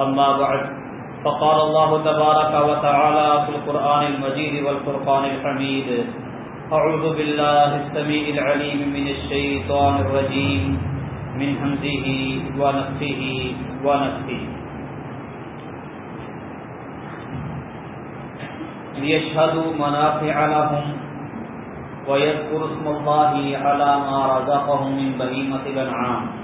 أما بعد، فقال الله تبارك وتعالى في القرآن المجيد والفرقان الحميد أعوذ بالله السميع العليم من الشيطان الرجيم، من همزه ونفسه ونفسه ليشهدوا منافع لهم ويذكر اسم الله على ما رزقهم من بهيمة الأنعام.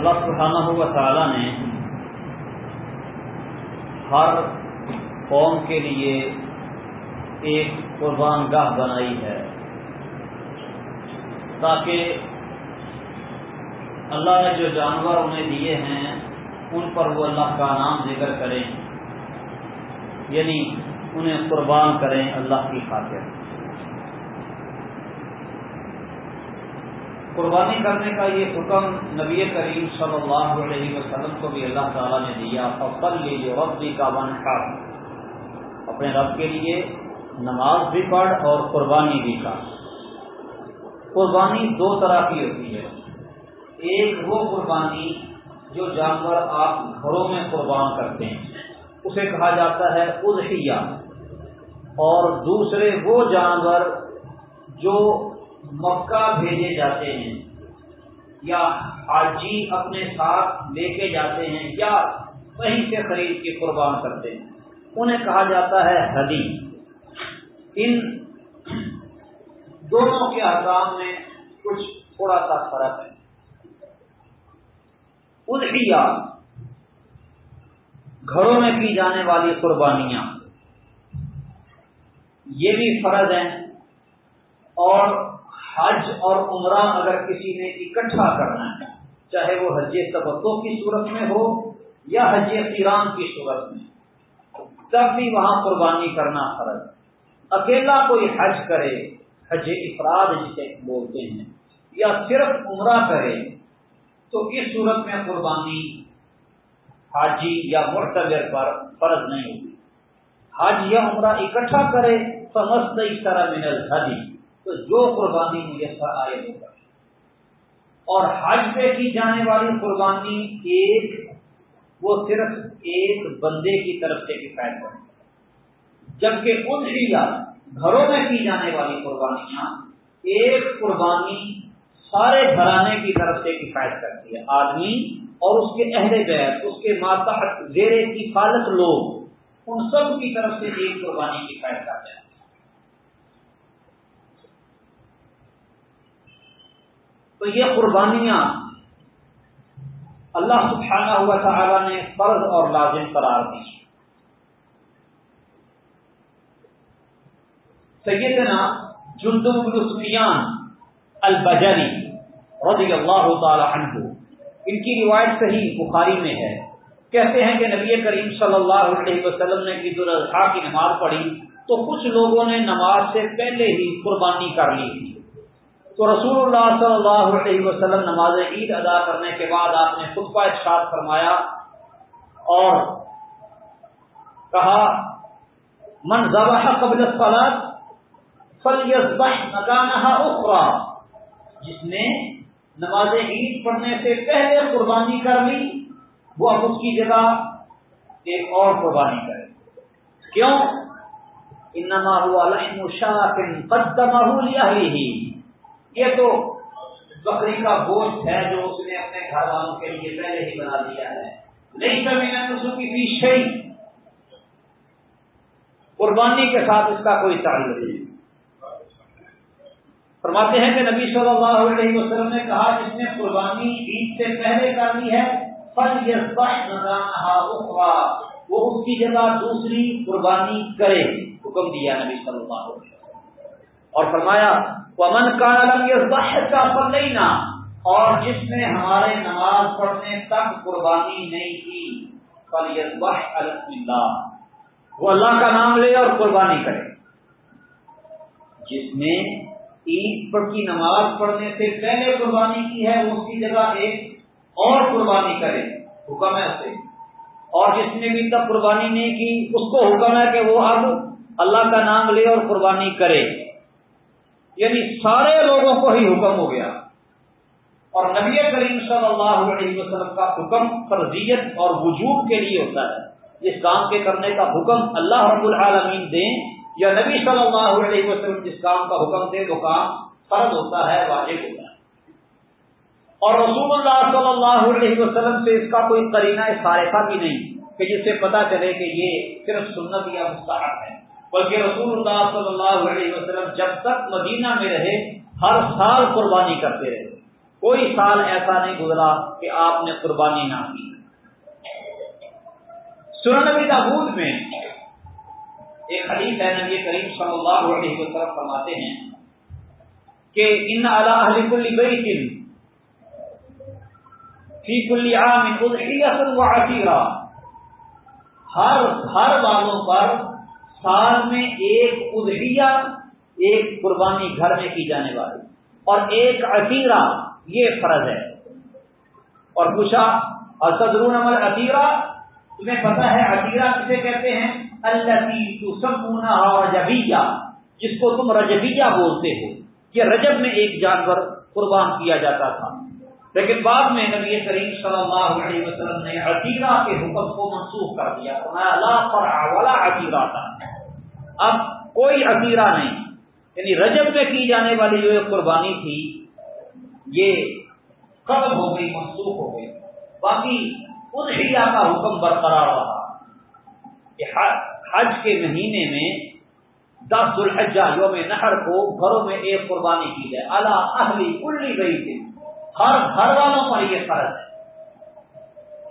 اللہ سبحانہ ہوا تعالی نے ہر قوم کے لیے ایک قربان گاہ بنائی ہے۔ تاکہ اللہ نے جو جانور انہیں دیے ہیں، ان پر وہ اللہ کا نام ذکر کریں یعنی انہیں قربان کریں اللہ کی خاطر۔ قربانی کرنے کا یہ حکم نبی کریم صلی اللہ علیہ وسلم کو بھی اللہ تعالیٰ نے دیا، فصل لیجیے ربی کا ون اپنے رب کے لیے نماز بھی پڑھ اور قربانی بھی کر۔ قربانی دو طرح کی ہوتی ہے۔ ایک وہ قربانی جو جانور آپ گھروں میں قربان کرتے ہیں، اسے کہا جاتا ہے ادحیہ اور دوسرے وہ جانور جو مکہ بھیجے جاتے ہیں یا حاجی اپنے ساتھ لے کے جاتے ہیں یا وہیں سے خرید کے قربان کرتے ہیں۔ انہیں کہا جاتا ہے حدی ان دونوں کے احکام میں کچھ تھوڑا سا فرق ہے۔ ادھیا گھروں میں کی جانے والی قربانیاں۔ یہ بھی فرض ہیں اور حج اور عمرہ اگر کسی نے اکٹھا کرنا ہے، چاہے وہ حج تبتوں کی صورت میں ہو یا حج قیران کی صورت میں، تب بھی وہاں قربانی کرنا فرض اکیلا کوئی حج کرے، حج افراد جسے بولتے ہیں، یا صرف عمرہ کرے، تو اس صورت میں قربانی حاجی یا مرتبر پر فرض نہیں ہوگی۔ حج یا عمرہ اکٹھا کرے سمجھ اس طرح من الحدی۔ تو جو قربانی میسر آئے ہوگا۔ اور حج پہ کی جانے والی قربانی ایک، وہ صرف ایک بندے کی طرف سے کفایت کرے۔ جبکہ ان گھروں میں کی جانے والی قربانیاں ایک قربانی سارے گھرانے کی طرف سے کفایت کرتی ہے۔ آدمی اور اس کے اہل بیت، اس کے ماتحت زیر کی فالت لوگ، ان سب کی طرف سے ایک قربانی کفایت کرتے ہیں۔ تو یہ قربانیاں اللہ سبحانہ ہوا تعالی نے فرض اور لازم قرار دی۔ سیدنا جندب بن سفیان البجری رضی اللہ تعالی عنہ، ان کی روایت صحیح بخاری میں ہے۔ کہتے ہیں کہ نبی کریم صلی اللہ علیہ وسلم نے عید الاضحیٰ کی نماز پڑھی تو کچھ لوگوں نے نماز سے پہلے ہی قربانی کر لی۔ تھی تو رسول اللہ صلی اللہ علیہ وسلم نماز عید ادا کرنے کے بعد آپ نے خطبہ ارشاد فرمایا اور کہا، من ذبح قبل الصلاة فلیذبح مکانہا اخرى. جس نے نماز عید پڑھنے سے پہلے قربانی کر لی، وہ اب اس کی جگہ ایک اور قربانی کرے۔ کیوں؟ انما هو لحم شاک قدمہ لأہلہ یہ تو بکری کا گوشت ہے جو اس نے اپنے گھر والوں کے لیے پہلے ہی بنا دیا ہے۔ نہیں کبھی نے تو کی بھی شہی قربانی کے ساتھ اس کا کوئی تعلق نہیں۔ فرماتے ہیں کہ نبی صلی اللہ علیہ وسلم نے کہا، جس نے قربانی عید سے پہلے کر لی ہے فل یہ وہ اس کی جگہ دوسری قربانی کرے، حکم دیا نبی صلی اللہ علیہ وسلم اور فرمایا پمن کا کا فل نہیں اور جس نے ہمارے نماز پڑھنے تک قربانی نہیں کی فل اللہ وہ اللہ کا نام لے اور قربانی کرے۔ جس نے عید پر کی نماز پڑھنے سے پہلے قربانی کی ہے اس کی جگہ ایک اور قربانی کرے، حکم ہے اسے۔ اور جس نے بھی تب قربانی نہیں کی، اس کو حکم ہے کہ وہ اب اللہ کا نام لے اور قربانی کرے۔ یعنی سارے لوگوں کو ہی حکم ہو گیا۔ اور نبی کریم صلی اللہ علیہ وسلم کا حکم فرضیت اور وجوب کے لیے ہوتا ہے۔ جس کام کے کرنے کا حکم اللہ رب العالمین دیں یا نبی صلی اللہ علیہ وسلم جس کام کا حکم دے وہ کام فرض ہوتا ہے، واجب ہوتا ہے۔ اور رسول اللہ صلی اللہ علیہ وسلم سے اس کا کوئی قرینہ صارفہ بھی نہیں کہ جس سے پتا چلے کہ یہ صرف سنت یا مستحق ہے۔ بلکہ رسول اللہ صلی اللہ علیہ وسلم جب تک مدینہ میں رہے، ہر سال قربانی کرتے رہے۔ کوئی سال ایسا نہیں گزرا کہ آپ نے قربانی نہ کی۔ سورہ نبی دابود میں ایک حدیث ہے، نبی کریم صلی اللہ علیہ وسلم فرماتے ہیں کہ ان اللہ کل بیت فی کل عام اضحیت و عشیرہ۔ ہر ہر والوں پر سال میں ایک اضحیہ، ایک قربانی گھر میں کی جانے والی۔ اور ایک عشیرہ یہ فرض ہے۔ اور پوچھا اور عمل عطیرہ تمہیں پتا ہے عطیرہ کسے کہتے ہیں؟ اللہ کی رجبیہ جس کو تم رجبیہ بولتے ہو۔ یہ رجب میں ایک جانور قربان کیا جاتا تھا۔ لیکن بعد میں نبی کریم صلی اللہ علیہ وسلم نے عقیدہ کے حکم کو منسوخ کر دیا۔ والا عقیدہ تھا۔ اب کوئی عقیدہ نہیں۔ یعنی رجب میں کی جانے والی جو قربانی تھی، یہ قبل ہو گئی، منسوخ ہو گئی۔ باقی اس کا حکم برقرار رہا۔ کہ حج کے مہینے میں دس الحجہ یوم نہر کو گھروں میں ایک قربانی کی جائے۔ اللہ اہلی کلی گئی تھی ہر گھر والوں پر یہ فرض ہے۔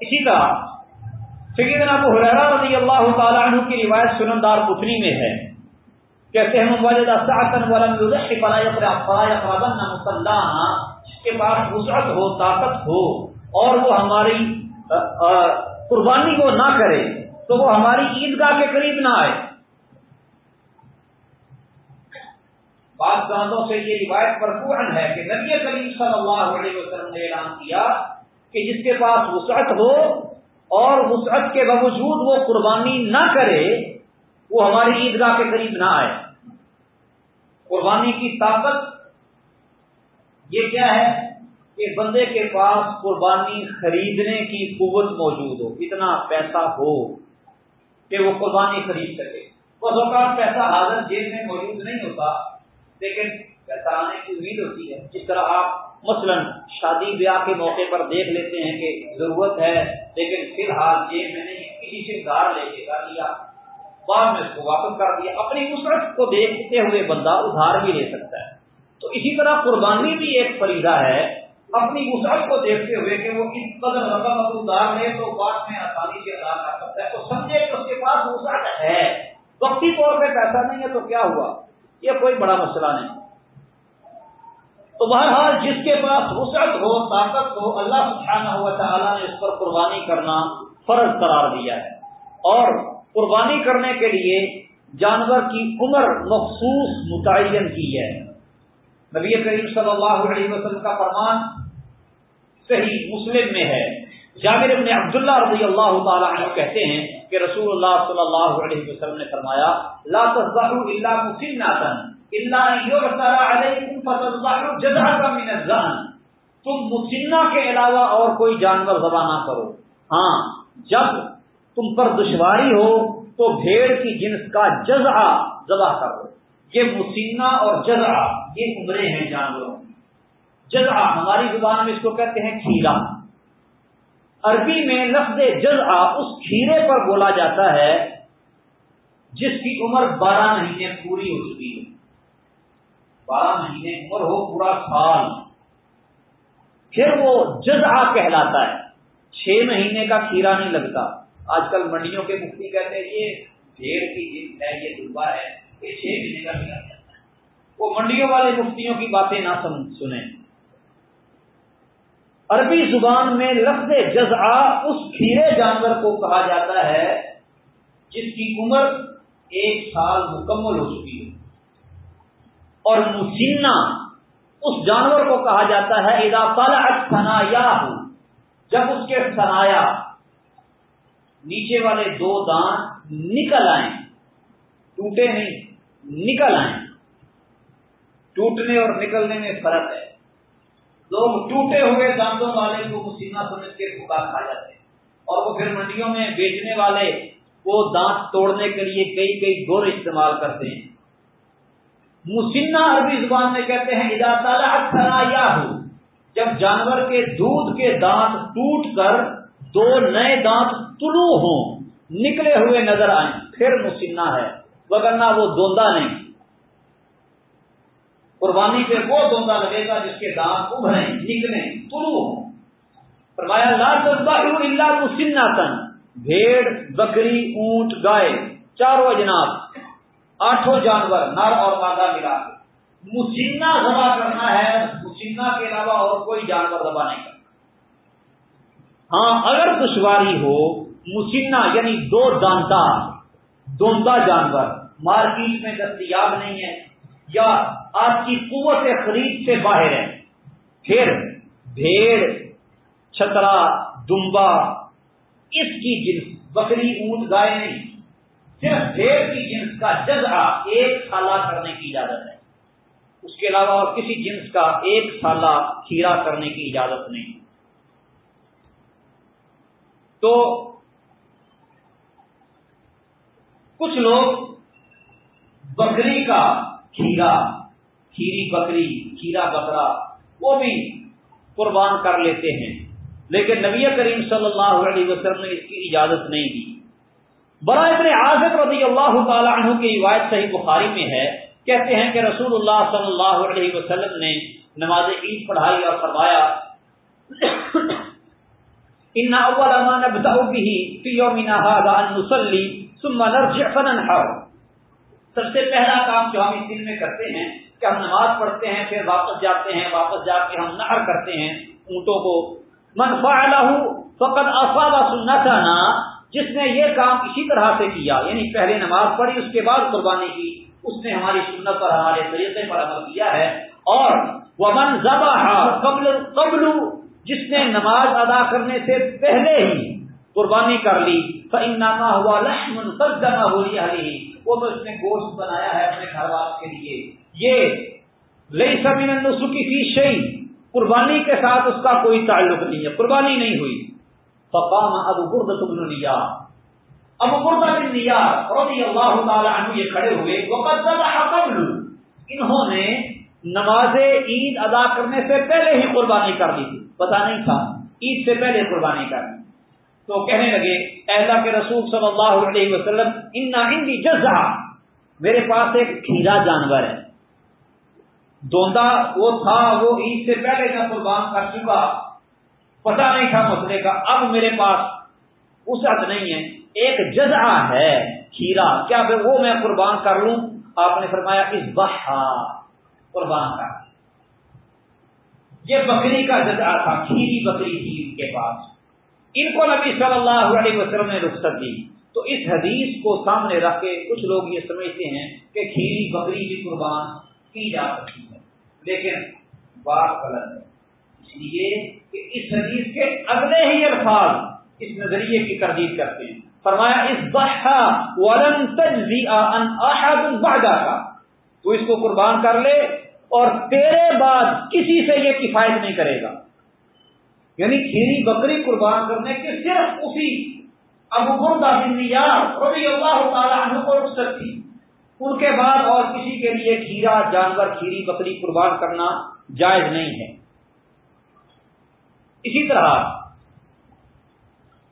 اسی طرح سیدنا ابو حریرہ رضی اللہ تعالیٰ عنہ کی روایت سنندار پتری میں ہے کہتے ہیں والدہ ساعتن ولم یضحی فلا یقرا فلا یقربن مصلانا جس کے پاس وسعت ہو، طاقت ہو، اور وہ ہماری قربانی کو نہ کرے، تو وہ ہماری عیدگاہ کے قریب نہ آئے۔ بعض گاندوں سے یہ روایت پر ہے کہ نبی کریم صلی اللہ علیہ وسلم نے اعلان کیا کہ جس کے پاس وسعت ہو اور وسعت کے باوجود وہ قربانی نہ کرے، وہ ہماری عیدگاہ کے قریب نہ آئے۔ قربانی کی طاقت، یہ کیا ہے؟ کہ بندے کے پاس قربانی خریدنے کی قوت موجود ہو، اتنا پیسہ ہو کہ وہ قربانی خرید سکے۔ بس اوقات پیسہ حاضر جیب میں موجود نہیں ہوتا، لیکن پیسہ آنے کی امید ہوتی ہے۔ جس طرح آپ مثلا شادی بیاہ کے موقع پر دیکھ لیتے ہیں کہ ضرورت ہے، لیکن فی الحال جیب میں نے کسی سے ادھار لے کے کر لیا، بعد میں اس کو واپس کر دیا۔ اپنی وسعت کو دیکھتے ہوئے بندہ ادھار بھی لے سکتا ہے۔ تو اسی طرح قربانی بھی ایک فریضہ ہے۔ اپنی وسعت کو دیکھتے ہوئے کہ وہ اس قدر رقم اگر ادھار لے تو بعد میں آسانی سے ادا کر سکتا ہے۔ تو سمجھے کہ اس کے پاس وسعت ہے۔ وقتی طور پہ پیسہ نہیں ہے تو کیا ہوا؟ یہ کوئی بڑا مسئلہ نہیں۔ تو بہرحال جس کے پاس وسعت ہو، طاقت ہو، اللہ سبحانہ ہوا تعالیٰ نے اس پر قربانی کرنا فرض قرار دیا ہے۔ اور قربانی کرنے کے لیے جانور کی عمر مخصوص متعین کی ہے۔ نبی کریم صلی اللہ علیہ وسلم کا فرمان صحیح مسلم میں ہے۔ جابر ابن عبداللہ رضی اللہ تعالی عنہ کہتے ہیں کہ رسول اللہ صلی اللہ علیہ وسلم نے فرمایا، لا تذبحوا الا مسنتا، الا يعثر عليكم فتذبحوا جزعا من الزان تم مسنہ کے علاوہ اور کوئی جانور ذبح نہ کرو۔ ہاں جب تم پر دشواری ہو تو بھیڑ کی جنس کا جزا ذبح کرو یہ مسینہ اور جزا یہ عمرے ہیں جانوروں جزا ہماری زبان میں اس کو کہتے ہیں کھیرا۔ عربی میں لفظ جزا اس کھیرے پر بولا جاتا ہے جس کی عمر بارہ مہینے پوری ہو چکی ہے۔ بارہ مہینے عمر ہو پورا سال۔ پھر وہ جزا کہلاتا ہے۔ چھ مہینے کا کھیرا نہیں لگتا۔ آج کل منڈیوں کے مفتی کہتے ہیں، یہ بھیڑ کی جن ہے، یہ ڈبا ہے، یہ چھ مہینے کا کھیرا جاتا ہے وہ منڈیوں والے مفتیوں کی باتیں نہ سنیں۔ عربی زبان میں لفظ جزا اس کھیرے جانور کو کہا جاتا ہے جس کی عمر ایک سال مکمل ہو چکی ہے۔ اور مسینہ اس جانور کو کہا جاتا ہے ادا فلا یا جب اس کے سنایا نیچے والے دو دان نکل آئیں، ٹوٹے نہیں، نکل آئیں۔ ٹوٹنے اور نکلنے میں فرق ہے۔ لوگ ٹوٹے ہوئے دانتوں والے کو مسینہ سمجھ کے پھکا کھا جاتے ہیں۔ اور وہ پھر منڈیوں میں بیچنے والے وہ دانت توڑنے کے لیے کئی کئی گور استعمال کرتے ہیں۔ مسینہ عربی زبان میں کہتے ہیں ادا تعالیٰ یا ہو جب جانور کے دودھ کے دانت ٹوٹ کر دو نئے دانت طلوع ہوں، نکلے ہوئے نظر آئیں، پھر مسینہ ہے۔ وگرنہ وہ دوندا نہیں۔ قربانی پہ وہ دوندا لگے گا جس کے دانت ابھریں، نکلیں، طلوع ہوں۔ فرمایا، لا اللہ مسنہ بھیڑ، بکری، اونٹ، گائے۔ چاروں جناب، آٹھوں جانور، نر اور مادہ ملا کے۔ مسینہ دبا کرنا ہے مسینہ کے علاوہ اور کوئی جانور دبا نہیں کرنا ہاں اگر دشواری ہو مسینہ یعنی دو دانتا، دونتا جانور، مارکیٹ میں دستیاب نہیں ہے یا آپ کی قوت خرید سے باہر ہے۔ پھر بھیڑ، چھترا، دمبا، اس کی جنس، بکری، اونٹ، گائے نہیں۔ صرف بھیڑ کی جنس کا جزا ایک سالہ کرنے کی اجازت ہے۔ اس کے علاوہ اور کسی جنس کا ایک سالہ کھیرا کرنے کی اجازت نہیں۔ تو کچھ لوگ بکری کا کھیرا کھیری بکری، کھیرا بکرا، وہ بھی قربان کر لیتے ہیں۔ لیکن نبی کریم صلی اللہ علیہ وسلم نے اس کی اجازت نہیں دی۔ بڑا ابن عازب رضی اللہ تعالی عنہ کی روایت صحیح بخاری میں ہے۔ کہتے ہیں کہ رسول اللہ صلی اللہ علیہ وسلم نے نماز عید پڑھائی اور فرمایا، ان اول ما نبدا به في يومنا هذا ان نصلي ثم نرجع فننحر سب سے پہلا کام جو ہم اس دن میں کرتے ہیں کہ ہم نماز پڑھتے ہیں، پھر واپس جاتے ہیں، واپس جا کے ہم نہر کرتے ہیں اونٹوں کو۔ من فعلہ فقد سنتنا، جس نے یہ کام اسی طرح سے کیا یعنی پہلے نماز پڑھی، اس کے بعد قربانی کی، اس نے ہماری سنت پر ہمارے طریقے پر عمل کیا ہے۔ اور ومن ذبح قبل قبل، جس نے نماز ادا کرنے سے پہلے ہی قربانی کر لی، فإنما هو لحم قدمه لأهله۔ وہ تو اس نے گوشت بنایا ہے اپنے گھر والوں کے لیے۔ یہ لئی سمین کی فی شہی قربانی کے ساتھ اس کا کوئی تعلق نہیں ہے، قربانی نہیں ہوئی۔ فقام ابو برد تم لیا ابو بردا بن لیا رضی اللہ تعالی عنہ یہ کھڑے ہوئے وقت قبل۔ انہوں نے نماز عید ادا کرنے سے پہلے ہی قربانی کر لی تھی۔ پتا نہیں تھا، عید سے پہلے قربانی کر لی تو کہنے لگے اللہ کے رسول صلی اللہ علیہ وسلم ان جزا میرے پاس ایک کھیرا جانور ہے۔ دوندا وہ تھا، وہ عید سے پہلے کا قربان کر چکا۔ پتا نہیں تھا مسئلے کا۔ اب میرے پاس اس حد نہیں ہے۔ ایک جزا ہے کھیرا۔ کیا وہ میں قربان کر لوں؟ آپ نے فرمایا، اس بہا قربان کر۔ یہ بکری کا جزا تھا، کھیری بکری تھی ان کے پاس۔ ان کو نبی صلی اللہ علیہ وسلم نے رخصت دی۔ تو اس حدیث کو سامنے رکھ کے کچھ لوگ یہ سمجھتے ہیں کہ کھیری بکری بھی قربان کی جا سکتی ہے۔ لیکن بات غلط ہے۔ اس لیے کہ اس حدیث کے اگلے ہی الفاظ اس نظریے کی تردید کرتے ہیں۔ فرمایا، اس بحا ولن کا تو اس کو قربان کر لے اور تیرے بعد کسی سے یہ کفایت نہیں کرے گا۔ یعنی کھیری بکری قربان کرنے کے صرف اسی ابو بردہ بن رضی اللہ تعالیٰ عنہ کو رخصت تھی۔ ان کے بعد اور کسی کے لیے کھیرا، جانور، کھیری، بکری قربان کرنا جائز نہیں ہے۔ اسی طرح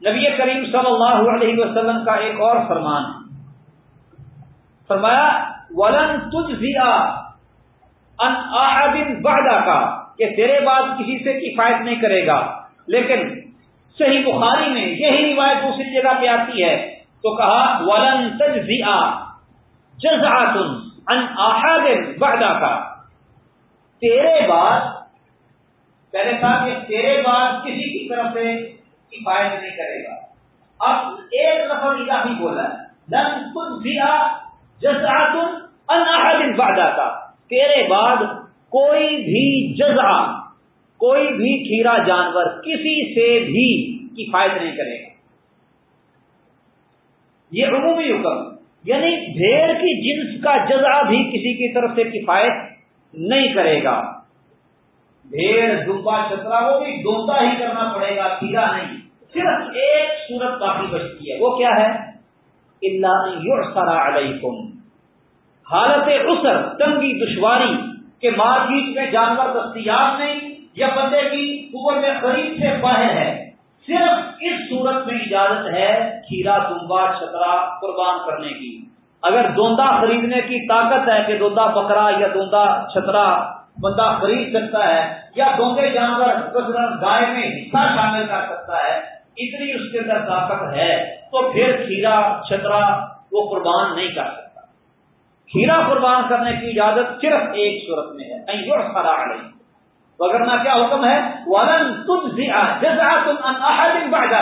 نبی کریم صلی اللہ علیہ وسلم کا ایک اور فرمان۔ فرمایا، ولن تجھ ان بہدا کا کہ تیرے بعد کسی سے کفایت نہیں کرے گا۔ لیکن صحیح بخاری میں یہی روایت دوسری جگہ پہ آتی ہے تو کہا، ولن تجزیا جزعتن ان احد بعدا کا تیرے بعد، پہلے کہا کہ تیرے بعد کسی کی طرف سے کفایت نہیں کرے گا۔ اب ایک نفر الہی بولا لن تجزیا جزعتن ان احد بعدا کا تیرے بعد کوئی بھی جزا کوئی بھی کھیرا جانور کسی سے بھی کفایت نہیں کرے گا۔ یہ عمومی حکم یعنی بھیڑ کی جنس کا جزا بھی کسی کی طرف سے کفایت نہیں کرے گا۔ بھیڑ دبا چترا وہ بھی دوتا ہی کرنا پڑے گا کھیرا نہیں۔ صرف ایک صورت کافی بچتی ہے۔ وہ کیا ہے؟ اللہ علیکم حالت اسر تنگی، دشواری کے مارکیٹ میں جانور دستیاب نہیں یا بندے کی اوپر میں قریب سے باہر ہے۔ صرف اس صورت میں اجازت ہے کھیرا دمبا چھترا قربان کرنے کی۔ اگر دوندا خریدنے کی طاقت ہے کہ دوندا بکرا یا دوندا چھترا بندہ خرید سکتا ہے، یا دونگے جانور گائے میں حصہ شامل کر سکتا ہے، اتنی اس کے اندر طاقت ہے، تو پھر کھیرا، چھترا وہ قربان نہیں کر سکتا۔ کھیرا قربان کرنے کی اجازت صرف ایک صورت میں ہے۔ کہیں اور خرا نہیں وغیرہ کیا حکم ہے؟ ولن تم جزا تم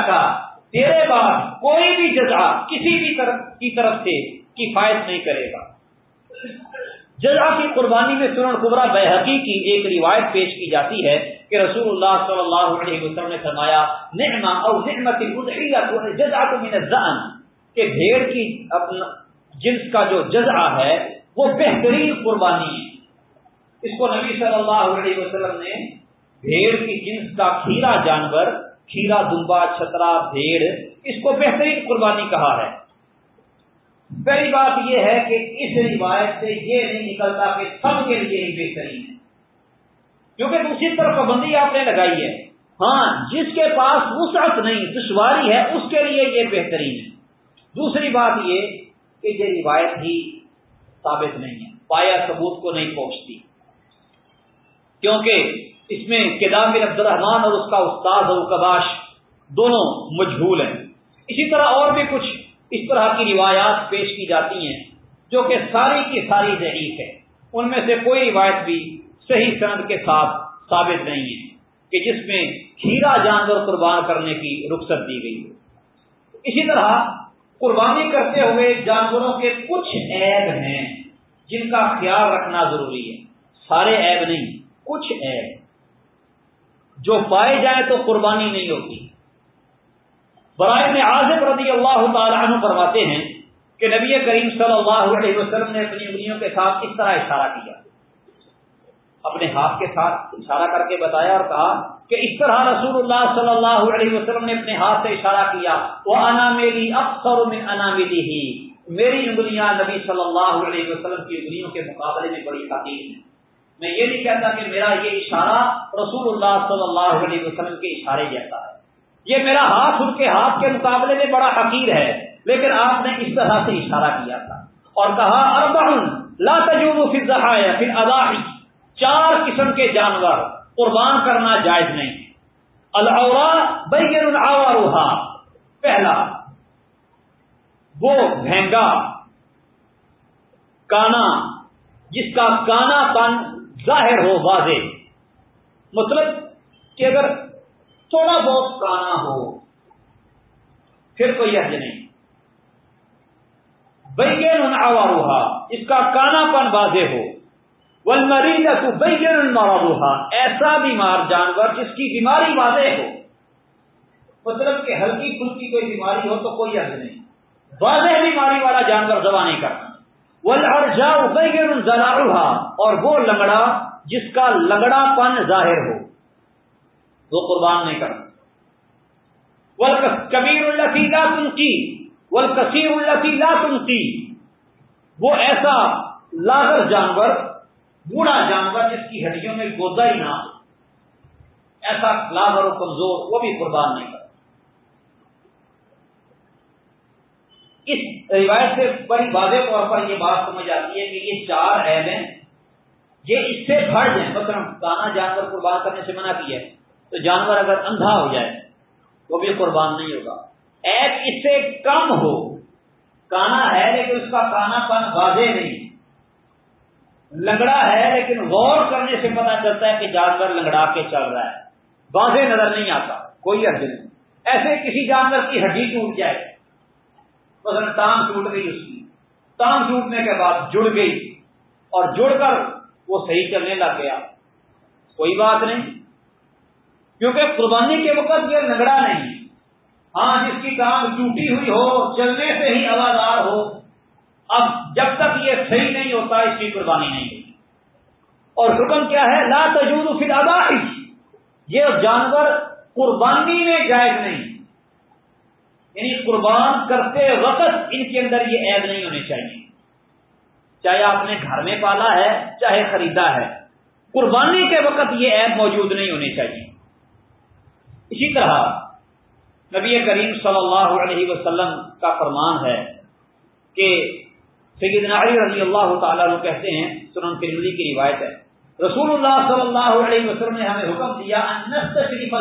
کا تیرے بعد کوئی بھی جزا کسی بھی طرف کی طرف سے کفایت نہیں کرے گا۔ جزا کی قربانی میں سنن قبرا بحقی کی ایک روایت پیش کی جاتی ہے کہ رسول اللہ صلی اللہ علیہ وسلم نے فرمایا، نعمہ اور نعمت جزا تو من کہ بھیڑ کی اپنا جنس کا جو جزا ہے، وہ بہترین قربانی ہے۔ اس کو نبی صلی اللہ علیہ وسلم نے بھیڑ کی جنس کا کھیرا جانور، کھیرا، دمبا، چھترا، بھیڑ، اس کو بہترین قربانی کہا ہے۔ پہلی بات یہ ہے کہ اس روایت سے یہ نہیں نکلتا کہ سب کے لیے ہی بہترین ہے۔ کیونکہ دوسری طرف پابندی آپ نے لگائی ہے۔ ہاں جس کے پاس وسعت نہیں، دشواری ہے، اس کے لیے یہ بہترین ہے۔ دوسری بات یہ کہ یہ روایت ہی ثابت نہیں ہے، پایا ثبوت کو نہیں پہنچتی۔ کیونکہ اس میں کدام بن عبد الرحمان اور اس کا استاد اور کباش دونوں مجھول ہیں۔ اسی طرح اور بھی کچھ اس طرح کی روایات پیش کی جاتی ہیں جو کہ ساری کی ساری ضعیف ہے ان میں سے کوئی روایت بھی صحیح سند کے ساتھ ثابت نہیں ہے کہ جس میں کھیرا جانور قربان کرنے کی رخصت دی گئی اسی طرح قربانی کرتے ہوئے جانوروں کے کچھ عیب ہیں جن کا خیال رکھنا ضروری ہے۔ سارے عیب نہیں کچھ عیب جو پائے جائیں تو قربانی نہیں ہوتی۔ برائے میں آزم رضی اللہ تعالیٰ عنہ فرماتے ہیں کہ نبی کریم صلی اللہ علیہ وسلم نے اپنی انگلیوں کے ساتھ اس طرح اشارہ کیا۔ اپنے ہاتھ کے ساتھ اشارہ کر کے بتایا اور کہا کہ اس طرح رسول اللہ صلی اللہ علیہ وسلم نے اپنے ہاتھ سے اشارہ کیا، وہ انا میری اکثر من انا میری ہی میری انگلیاں نبی صلی اللہ علیہ وسلم کی انگلیوں کے مقابلے میں بڑی حقیق ہیں۔ میں یہ نہیں کہتا کہ میرا یہ اشارہ رسول اللہ صلی اللہ علیہ وسلم کے اشارے جیسا ہے۔ یہ میرا ہاتھ ان کے ہاتھ کے مقابلے میں بڑا حقیر ہے، لیکن آپ نے اس طرح سے اشارہ کیا تھا۔ اور کہا اربعن لا تجوز فی الضحايا، فی الاضاحی چار قسم کے جانور، قربان کرنا جائز نہیں۔ ہے العورا بین العوارها۔ پہلا، وہ بھینگا کانا، جس کا کانا پن ظاہر ہو، واضح۔ مطلب کہ اگر تھوڑا بہت کانا ہو، پھر کوئی حج نہیں۔ بین آواروہا اس کا کانا پن واضح ہو۔ ول مریض بین مارا ایسا بیمار جانور جس کی بیماری واضح ہو۔ مطلب کہ ہلکی پھلکی کوئی بیماری ہو تو کوئی حج نہیں۔ واضح بیماری والا جانور دبا نہیں ول اور جاؤ بین اور وہ لنگڑا جس کا لنگڑا پن ظاہر ہو۔ وہ قربان نہیں کرتا۔ کبیر الفی لا تنقی ول کثیر الفی لا تنقی۔ وہ ایسا لاگر جانور، بوڑھا جانور جس کی ہڈیوں میں گودا ہی نہ ایسا لاگر و کمزور، وہ بھی قربان نہیں کرتا اس روایت سے بڑی واضح طور پر یہ بات سمجھ آتی ہے کہ یہ چار ایب ہیں یہ اس سے بڑھ جائیں۔ مثلا کانا جانور قربان کرنے سے منع کیا ہے، تو جانور اگر اندھا ہو جائے، وہ بھی قربان نہیں ہوگا۔ ایپ اس سے کم ہو، کانا ہے لیکن اس کا کانا پن واضح نہیں۔ لنگڑا ہے لیکن غور کرنے سے پتا چلتا ہے کہ جانور لنگڑا کے چل رہا ہے۔ واضح نظر نہیں آتا، کوئی حد نہیں۔ ایسے کسی جانور کی ہڈی ٹوٹ جائے مثلا ٹانگ ٹوٹ گئی اس کی۔ ٹانگ ٹوٹنے کے بعد جڑ گئی اور جڑ کر وہ صحیح چلنے لگ گیا۔ کوئی بات نہیں۔ کیونکہ قربانی کے وقت یہ لگڑا نہیں۔ ہاں جس کی کام ٹوٹی ہوئی ہو، چلنے سے ہی آوازار ہو اب جب تک یہ صحیح نہیں ہوتا، اس کی قربانی نہیں ہوگی اور حکم کیا ہے؟ لا تجود فی الادائی یہ جانور قربانی میں جائز نہیں۔ یعنی قربان کرتے وقت ان کے اندر یہ عیب نہیں ہونے چاہیے۔ چاہے آپ نے گھر میں پالا ہے، چاہے خریدا ہے۔ قربانی کے وقت یہ عیب موجود نہیں ہونے چاہیے۔ اسی طرح نبی کریم صلی اللہ علیہ وسلم کا فرمان ہے کہ سیدنا علی رضی اللہ تعالیٰ کہتے ہیں، سنن ترمذی کی روایت ہے، رسول اللہ صلی اللہ علیہ وسلم نے ہمیں حکم دیا شریف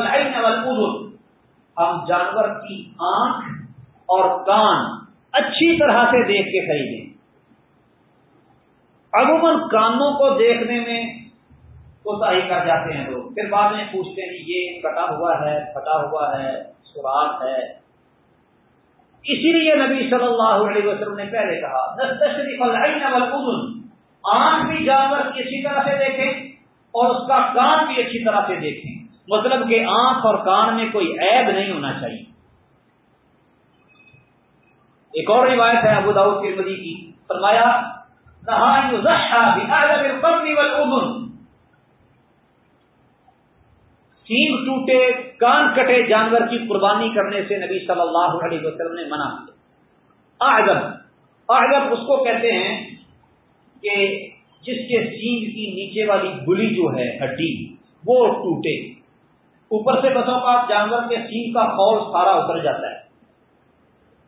ہم جانور کی آنکھ اور کان اچھی طرح سے دیکھ کے خریدیں۔ عموماً کانوں کو دیکھنے میں کوتا ہی کر جاتے ہیں لوگ۔ پھر بعد میں پوچھتے ہیں یہ کٹا ہوا ہے، پھٹا ہوا ہے سراغ ہے۔ اسی لیے نبی صلی اللہ علیہ وسلم نے پہلے کہا آنکھ بھی جانور کی اچھی طرح سے دیکھیں اور اس کا کان بھی اچھی طرح سے دیکھیں۔ مطلب کہ آنکھ اور کان میں کوئی عیب نہیں ہونا چاہیے۔ ایک اور روایت ہے ابو داؤد کی مدی کی فرمایا سیم ٹوٹے، کان کٹے جانور کی قربانی کرنے سے نبی صلی اللہ علیہ وسلم نے منع کیا۔ آگم آگم اس کو کہتے ہیں کہ جس کے سینگ کی نیچے والی گلی جو ہے، ہڈی، وہ ٹوٹے۔ اوپر سے بسوں کا جانور کے سینگ کا خول سارا اتر جاتا ہے۔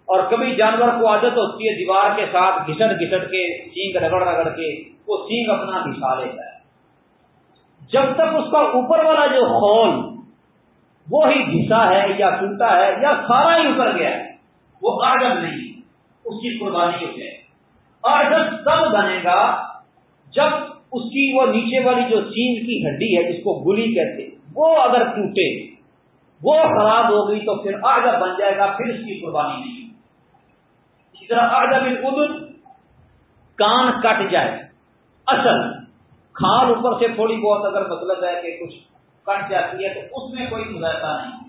اور کبھی جانور کو عادت ہوتی ہے دیوار کے ساتھ گھسٹ گھسٹ کے، سینگ رگڑ رگڑ کے، وہ سینگ اپنا گھسا لیتا ہے۔ جب تک اس کا اوپر والا جو خول وہ ہی گھسا ہے یا ٹوٹا ہے یا سارا ہی اتر گیا ہے، وہ آگم نہیں، اس کی قربانی ہو جائے۔ آڈر تب بنے گا جب اس کی وہ نیچے والی جو سینگ کی ہڈی ہے، جس کو گلی کہتے وہ اگر ٹوٹے، وہ خراب ہو گئی تو پھر آگا بن جائے گا، پھر اس کی قربانی نہیں اسی طرح آگا بن ادن کان کٹ جائے۔ اصل کھال اوپر سے تھوڑی بہت اگر مطلب ہے کہ کچھ کٹ جاتی ہے تو اس میں کوئی مظاہرہ نہیں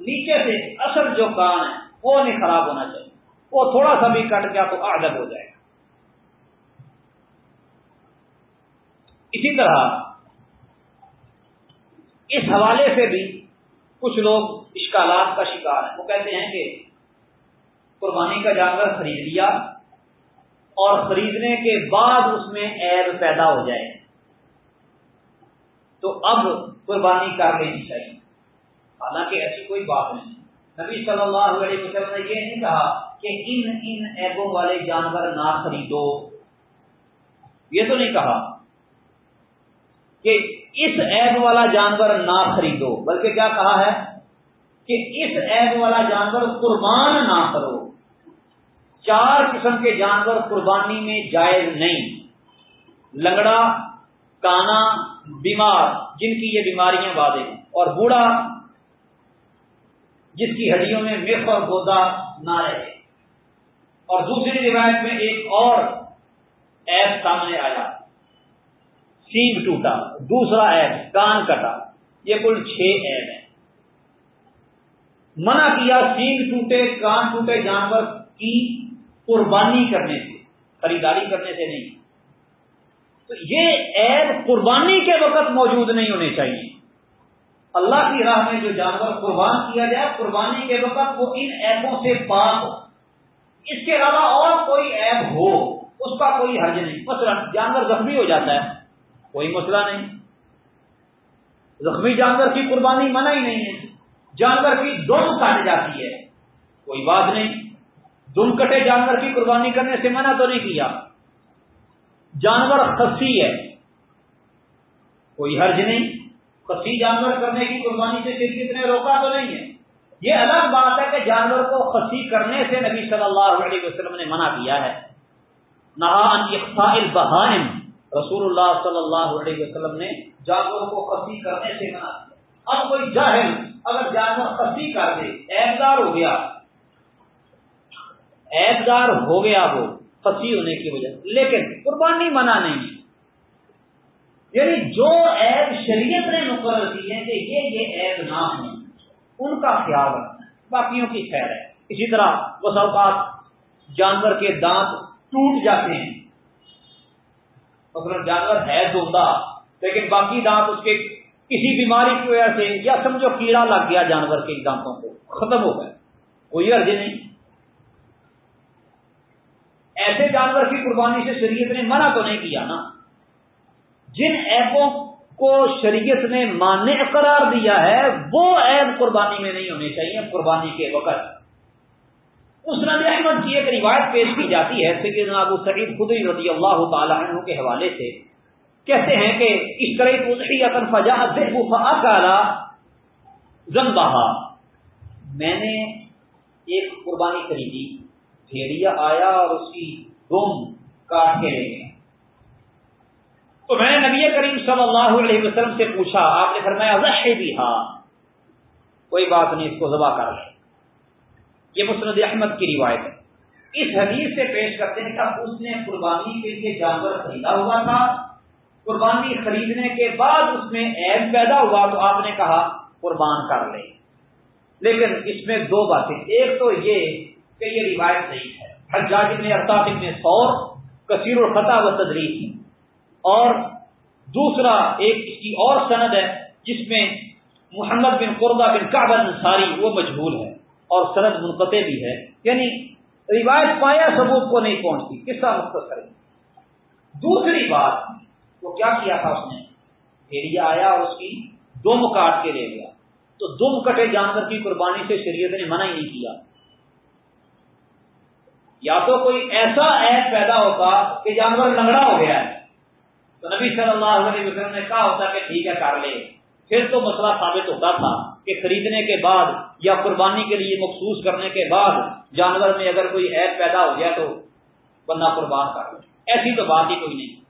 نیچے سے اصل جو کان ہے، وہ نہیں خراب ہونا چاہیے۔ وہ تھوڑا سا بھی کٹ گیا تو آگب ہو جائے گا۔ اسی طرح اس حوالے سے بھی کچھ لوگ اشکالات کا شکار ہیں۔ وہ کہتے ہیں کہ قربانی کا جانور خرید لیا اور خریدنے کے بعد اس میں عیب پیدا ہو جائے۔ تو اب قربانی کر لینی چاہیے۔ حالانکہ ایسی کوئی بات نہیں۔ نبی صلی اللہ علیہ وسلم نے یہ نہیں کہا کہ ان ان ایبوں والے جانور نہ خریدو۔ یہ تو نہیں کہا کہ اس ایب والا جانور نہ خریدو۔ بلکہ کیا کہا ہے کہ اس ایب والا جانور قربان نہ کرو۔ چار قسم کے جانور قربانی میں جائز نہیں۔ لنگڑا، کانا، بیمار، جن کی یہ بیماریاں واضح ہیں۔ اور بوڑھا، جس کی ہڈیوں میں مف اور گودا نہ رہے۔ اور دوسری روایت میں ایک اور ایپ سامنے آیا۔ سینگ ٹوٹا۔ دوسرا ایپ کان کٹا۔ یہ کل چھ ایپ ہیں۔ منع کیا سینگ ٹوٹے، کان ٹوٹے جانور کی قربانی کرنے سے، خریداری کرنے سے نہیں۔ تو یہ ایپ قربانی کے وقت موجود نہیں ہونے چاہیے۔ اللہ کی راہ میں جو جانور قربان کیا جائے، قربانی کے وقت وہ ان ایپوں سے پاک ہو۔ اس کے علاوہ اور کوئی ایپ ہو، اس کا کوئی حرج نہیں۔ مثلا جانور زخمی ہو جاتا ہے، کوئی مسئلہ نہیں۔ زخمی جانور کی قربانی منع ہی نہیں ہے۔ جانور کی دم کاٹ جاتی ہے۔ کوئی بات نہیں۔ دم کٹے جانور کی قربانی کرنے سے منع تو نہیں کیا۔ جانور خسی ہے۔ کوئی حرج نہیں۔ خسی جانور کرنے کی قربانی سے شرکت نے روکا تو نہیں ہے۔ یہ الگ بات ہے کہ جانور کو خسی کرنے سے نبی صلی اللہ علیہ وسلم نے منع کیا ہے۔ نہ رسول اللہ صلی اللہ علیہ وسلم نے جانوروں کو خسی کرنے سے منع کیا۔ اب کوئی جاہل اگر جانور خسی کر دے ایبدار ہو گیا۔ ایبدار ہو گیا وہ خسی ہونے کی وجہ۔ لیکن قربانی منع نہیں۔ یعنی جو ایب شریعت نے مقرر کی ہے کہ یہ یہ ایب نہ ہوں، ان کا خیال رکھنا باقیوں کی خیر ہے۔ اسی طرح وہ اوقات جانور کے دانت ٹوٹ جاتے ہیں۔ مثلا جانور ہے دوندا لیکن باقی دانت اس کے کسی بیماری کی وجہ سے یا سمجھو کیڑا لگ گیا جانور کے دانتوں کو، ختم ہو گئے کوئی عرض نہیں۔ ایسے جانور کی قربانی سے شریعت نے منع تو نہیں کیا نا۔ جن ایپوں کو شریعت نے ماننے قرار دیا ہے، وہ ایپ قربانی میں نہیں ہونے چاہیے، قربانی کے وقت۔ اس نبی احمد کی ایک روایت پیش کی جاتی ہے، سیدنا ابو سعید خدری رضی اللہ تعالی عنہ کے حوالے سے، کہتے ہیں کہ، اس طرح فجا کالا زم بہا میں نے ایک قربانی خریدی، بھیڑیا آیا اور اس کی گم کاٹ کے لے گئے۔ تو میں نے نبی کریم صلی اللہ علیہ وسلم سے پوچھا، آپ نے فرمایا رش بھی کوئی بات نہیں، اس کو ذبح کر لیں۔ یہ مسند احمد کی روایت ہے۔ اس حدیث سے پیش کرتے ہیں کہ اس نے قربانی کے لیے جانور خریدا ہوا تھا۔ قربانی خریدنے کے بعد اس میں عیب پیدا ہوا تو آپ نے کہا، قربان کر لے لیکن اس میں دو باتیں۔ ایک تو یہ کہ یہ روایت نہیں ہے۔ حجاج ابن ارتاف ابن سور کثیر الخطا و تدریس اور دوسرا ایک اس کی اور سند ہے، جس میں محمد بن قربہ بن کابل انصاری وہ مجبور ہے۔ اور سند منقطع بھی ہے۔ یعنی روایت پایا ثبوت کو نہیں پہنچتی کس طرح مختصر دوسری بات، وہ کیا کیا تھا اس نے؟ بھیڑیا آیا اور اس کی دم کاٹ کے لے گیا۔ تو دم کٹے جانور کی قربانی سے شریعت نے منع ہی نہیں کیا۔ یا تو کوئی ایسا ایپ پیدا ہوتا کہ جانور لنگڑا ہو گیا ہے۔ تو نبی صلی اللہ علیہ وسلم نے کہا ہوتا کہ ٹھیک ہے، کر لے۔ پھر تو مسئلہ ثابت ہوتا تھا کہ خریدنے کے بعد یا قربانی کے لیے مخصوص کرنے کے بعد جانور میں اگر کوئی ایپ پیدا ہو گیا تو بندہ قربان کر لے۔ ایسی تو بات ہی کوئی نہیں۔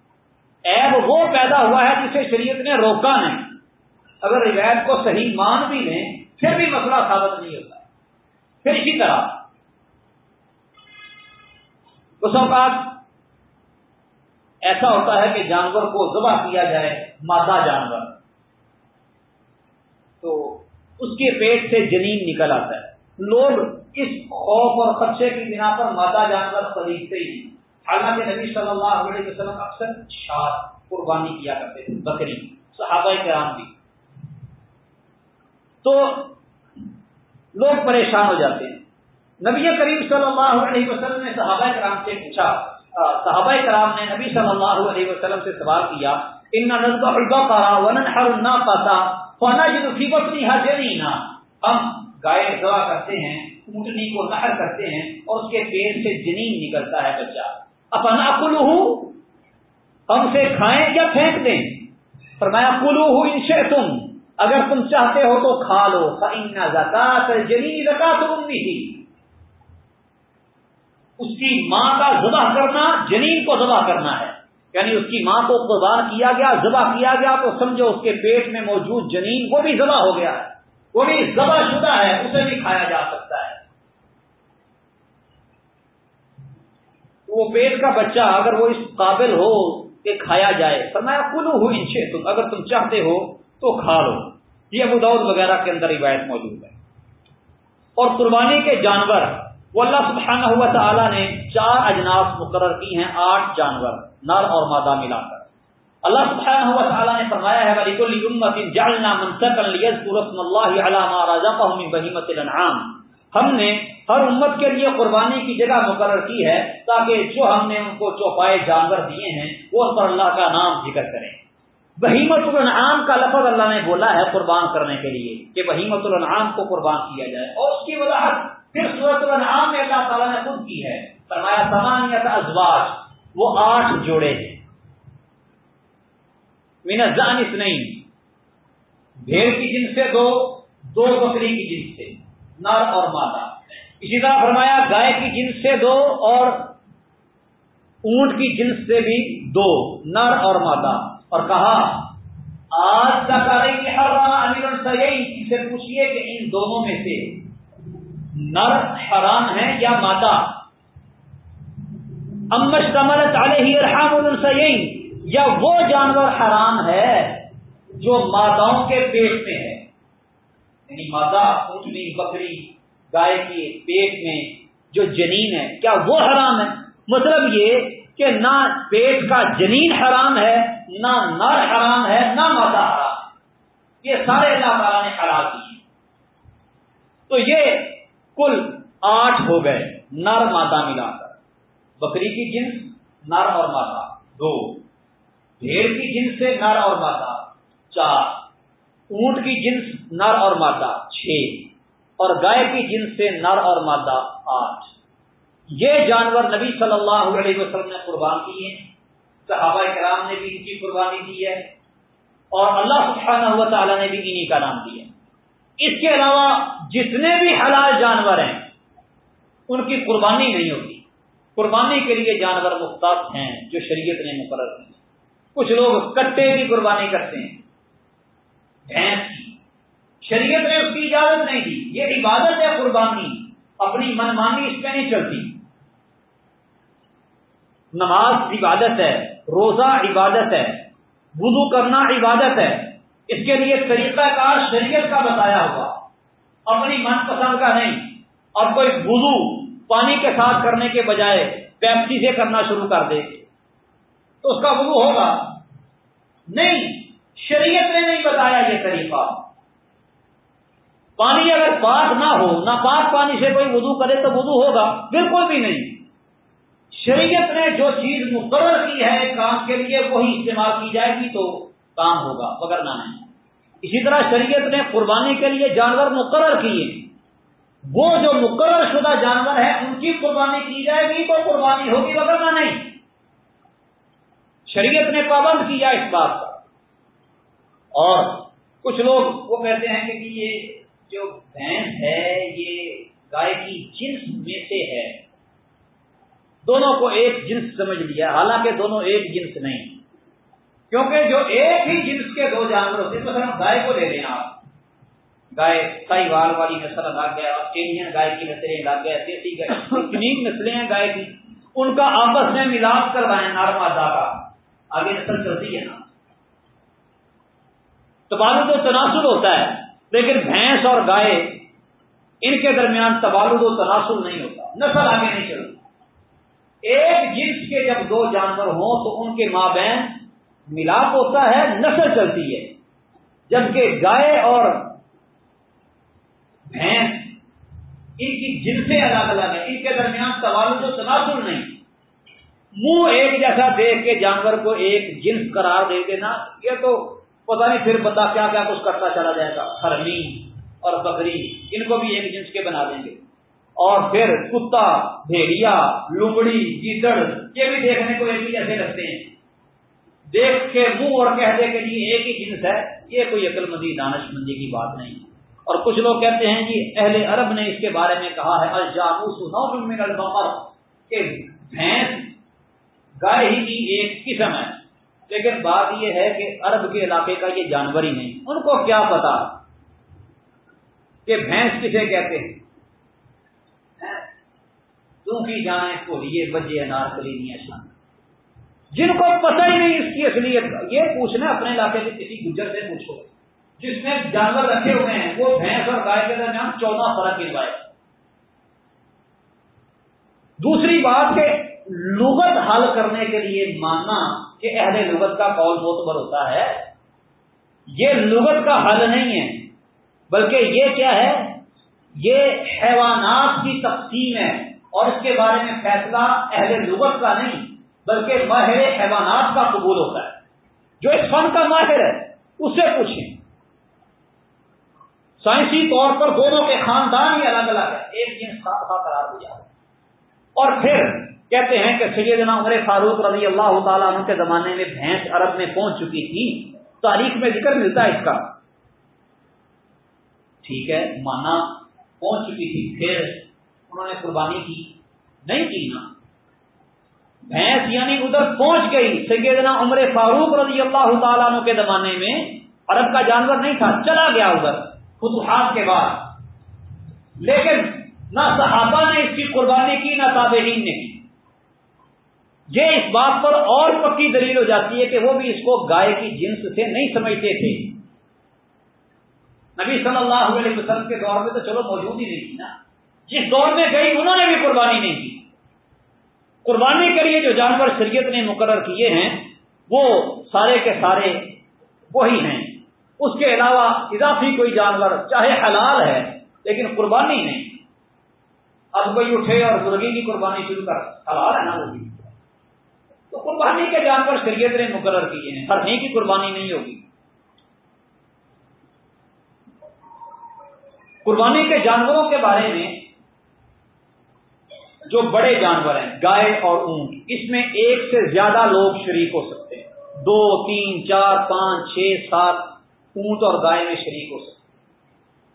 ایب وہ پیدا ہوا ہے جسے شریعت نے روکا نہیں۔ اگر روایت کو صحیح مان بھی لیں، پھر بھی مسئلہ ثابت نہیں ہوتا۔ پھر اسی طرح۔ اس اوقات ایسا ہوتا ہے کہ جانور کو ذبح کیا جائے، مادہ جانور تو اس کے پیٹ سے جنین نکل آتا ہے۔ لوگ اس خوف اور خدشے کی بنا پر مادہ جانور خریدتے ہی حالانکہ نبی صلی اللہ علیہ وسلم اکثر شاد قربانی کیا کرتے تھے، بکری، صحابہ کرام بھی۔ تو لوگ پریشان ہو جاتے ہیں۔ نبی کریم صلی اللہ علیہ وسلم نے صحابہ کرام سے پوچھا صحابہ کرام نے نبی صلی اللہ علیہ وسلم سے سوال کیا، ان نظبہ پارا ونن ہر نہ پاتا فنا جی بکری حاضر ہم گائے دعا کرتے ہیں، اونٹنی کو نہر کرتے ہیں اور اس کے پیٹ سے جنین نکلتا ہے بچہ۔ اپنا کلو ہم سے کھائیں یا پھینک دیں؟ فرمایا کلو ہوں ان سے تم اگر تم چاہتے ہو تو کھا لو زکات جنین زکات بھی تھی اس کی ماں کا ذبح کرنا، جنین کو ذبح کرنا ہے۔ یعنی اس کی ماں کو قربان کیا گیا، ذبح کیا گیا، تو سمجھو اس کے پیٹ میں موجود جنین وہ بھی ذبح ہو گیا ہے۔ وہ بھی ذبح شدہ ہے، اسے بھی کھایا جا سکتا ہے۔ وہ پیٹ کا بچہ اگر وہ اس قابل ہو کہ کھایا جائے، فرمایا کلو ہو انچے تم اگر تم چاہتے ہو تو کھا لو۔ یہ ابو وغیرہ کے اندر روایت موجود ہے۔ اور قربانی کے جانور وہ اللہ سبحانہ ہوا تعالیٰ نے چار اجناس مقرر کی ہیں، آٹھ جانور۔ نر اور مادہ ملا کر۔ اللہ سبحانہ ہوا تعالیٰ نے فرمایا ہے، وَلِكُلِّ أُمَّةٍ جَعْلْنَا مَنْسَكًا لِيَذْكُرُ اسْمَ اللَّهِ عَلَى مَا رَزَقَهُم مِّن بَهِيمَةِ الْأَنْعَامِ۔ ہم نے ہر امت کے لیے قربانی کی جگہ مقرر کی ہے تاکہ جو ہم نے ان کو چوپائے جانور دیے ہیں، وہ اس پر اللہ کا نام ذکر کریں۔ بہیمت الانعام کا لفظ اللہ نے بولا ہے قربان کرنے کے لیے کہ بہیمت الانعام کو قربان کیا جائے۔ اور اس کی وضاحت پھر صورت الانعام میں اللہ تعالیٰ نے خود کی ہے۔ فرمایا سمانیت ازواج۔ وہ آٹھ جوڑے ہیں۔ مینا جانس نہیں بھیڑ کی جن سے دو دو بکری کی جن سے۔ نر اور مادہ۔ اسی طرح فرمایا، گائے کی جنس سے دو اور اونٹ کی جنس سے بھی دو۔ نر اور مادہ۔ اور کہا، آج تک امیر سے پوچھیے کہ ان دونوں میں سے نر حرام ہے یا مادہ؟ امش کمل تالے ہی السین یا وہ جانور حرام ہے جو ماداؤں کے پیٹ میں ہے۔ یعنی مادہ اونٹنی بکری، گائے کے پیٹ میں جو جنین ہے، کیا وہ حرام ہے؟ مطلب یہ کہ نہ پیٹ کا جنین حرام ہے، نہ نر حرام ہے، نہ مادہ حرام ہے۔ یہ سارے اللہ تعالیٰ نے حرام کی تو یہ کل آٹھ ہو گئے، نر مادہ ملا کر۔ بکری کی جنس نر اور مادہ۔ دو، بھیڑ کی جنس سے نر اور مادہ۔ چار، اونٹ کی جنس نر اور مادہ۔ چھ، اور گائے کی جنس سے نر اور مادہ۔ آٹھ۔ یہ جانور نبی صلی اللہ علیہ وسلم نے قربان کیے صحابہ کرام نے بھی ان کی قربانی دی ہے۔ اور اللہ سبحانہ ہوا تعالیٰ نے بھی انہی کا نام دیا۔ اس کے علاوہ جتنے بھی حلال جانور ہیں، ان کی قربانی نہیں ہوتی۔ قربانی کے لیے جانور مختص ہیں جو شریعت نے مقرر کی۔ کچھ لوگ کٹے کی قربانی کرتے ہیں۔ بھینس کی۔ شریعت نے اس کی اجازت نہیں دی۔ یہ عبادت ہے قربانی۔ اپنی منمانی اس پہ نہیں چلتی۔ نماز عبادت ہے۔ روزہ عبادت ہے۔ وضو کرنا عبادت ہے۔ اس کے لیے طریقہ کار شریعت کا بتایا ہوا۔ اپنی من پسند کا نہیں۔ اور کوئی وضو پانی کے ساتھ کرنے کے بجائے پیپسی سے کرنا شروع کر دے تو اس کا وضو ہوگا۔ نہیں، شریعت نے نہیں بتایا یہ طریقہ۔ پانی اگر پاک نہ ہو نہ پاک پانی سے کوئی وضو کرے تو وضو ہوگا۔ بالکل بھی نہیں۔ شریعت نے جو چیز مقرر کی ہے کام کے لیے، وہی استعمال کی جائے گی تو کام ہوگا، مگر نہ نہیں۔ اسی طرح شریعت نے قربانی کے لیے جانور مقرر کیے۔ وہ جو مقرر شدہ جانور ہے ان کی قربانی کی جائے گی تو قربانی ہوگی مگر نہ نہیں۔ شریعت نے پابند کیا اس بات کا۔ اور کچھ لوگ وہ کہتے ہیں کہ یہ جو بھینس ہے، یہ گائے کی جنس میں سے ہے۔ دونوں کو ایک جنس سمجھ لیا، حالانکہ دونوں ایک جنس نہیں۔ کیونکہ جو ایک ہی جنس کے دو جانور ہوتے ہیں، مثلا گائے کو لے لیں آپ گائے سائی وال والی نسل لگ گیا آسٹریلین گائے کی نسلیں لگ گیا دیسی گائے کتنی نسلیں ہیں گائے کی ان کا آپس میں ملاپ کروائیں نارما دا کا آگے نسل چلتی ہے نا۔ تو بالو تو تناسب ہوتا ہے، لیکن بھینس اور گائے ان کے درمیان تبالد و تناسل نہیں ہوتا، نسل آگے نہیں چلتی۔ ایک جنس کے جب دو جانور ہوں تو ان کے ماں بہن ملاپ ہوتا ہے، نسل چلتی ہے۔ جبکہ گائے اور بھینس ان کی جنسیں الگ الگ ہیں ان کے درمیان تبالد و تناسل نہیں۔ منہ ایک جیسا دیکھ کے جانور کو ایک جنس قرار دے دینا، یہ تو پتا نہیں پھر بندہ کیا کیا کچھ کرتا چلا جائے گا۔ ہرنی اور بکری، ان کو بھی ایک جنس کے بنا دیں گے۔ اور پھر کتا، بھیڑیا، لومڑی گیدڑ یہ بھی دیکھنے کو ایک ہی جیسے لگتے ہیں۔ دیکھ کے منہ اور کہہ دے کہ جی ایک ہی جنس ہے، یہ کوئی عقل مندی، دانش مندی کی بات نہیں۔ ہے اور کچھ لوگ کہتے ہیں کہ اہل عرب نے اس کے بارے میں کہا ہے، الجاموس من البقر، کہ بھینس گائے ہی کی ایک قسم ہے۔ لیکن بات یہ ہے کہ عرب کے علاقے کا یہ جانور ہی نہیں۔ ان کو کیا پتا کہ بھینس کسے کہتے ہیں؟ کی جائیں کو یہ بجے انار کلی شان۔ جن کو پتہ ہی نہیں اس کی اصلیت یہ پوچھنا اپنے علاقے کے کسی گجر سے پوچھو۔ جس نے جانور رکھے ہوئے ہیں، وہ بھینس اور گائے کے درمیان چودہ فرق گروائے دوسری بات کہ لغت حل کرنے کے لیے ماننا کہ اہل لغت کا قول معتبر ہوتا ہے، یہ لغت کا حل نہیں ہے، بلکہ یہ کیا ہے؟ یہ حیوانات کی تقسیم ہے۔ اور اس کے بارے میں فیصلہ اہل لغت کا نہیں، بلکہ ماہر حیوانات کا قبول ہوتا ہے۔ جو اس فن کا ماہر ہے، اس سے پوچھیں۔ سائنسی طور پر دونوں کے خاندان ہی الگ الگ ہے ایک جنس کا قرار دیا۔ اور پھر کہتے ہیں کہ سیدنا عمر فاروق رضی اللہ تعالیٰ عنہ کے زمانے میں بھینس عرب میں پہنچ چکی تھی۔ تاریخ میں ذکر ملتا ہے اس کا۔ ٹھیک ہے، مانا پہنچ چکی تھی۔ پھر انہوں نے قربانی کی۔ نہیں کی نا۔ بھینس یعنی ادھر پہنچ گئی۔ سیدنا عمر فاروق رضی اللہ تعالیٰ عنہ کے زمانے میں عرب کا جانور نہیں تھا، چلا گیا ادھر۔ فتوحات کے بعد۔ لیکن نہ صحابہ نے اس کی قربانی کی، نہ تابعین نے کی۔ یہ اس بات پر اور پکی دلیل ہو جاتی ہے کہ وہ بھی اس کو گائے کی جنس سے نہیں سمجھتے تھے۔ نبی صلی اللہ علیہ وسلم کے دور میں تو چلو موجود ہی نہیں تھی نا۔ جس دور میں گئی، انہوں نے بھی قربانی نہیں کی۔ قربانی کے لیے جو جانور شریعت نے مقرر کیے ہیں، وہ سارے کے سارے وہی ہیں۔ اس کے علاوہ اضافی کوئی جانور چاہے حلال ہے، لیکن قربانی نہیں۔ اب کوئی اٹھے اور مرغی کی قربانی شروع کر، حلال ہے نا وہ بھی۔ تو قربانی کے جانور شریعت نے مقرر کیے ہیں، ہر نہیں کی قربانی نہیں ہوگی۔ قربانی کے جانوروں کے بارے میں جو بڑے جانور ہیں، گائے اور اونٹ، اس میں ایک سے زیادہ لوگ شریک ہو سکتے ہیں۔ دو، تین، چار، پانچ، چھ، سات اونٹ اور گائے میں شریک ہو سکتے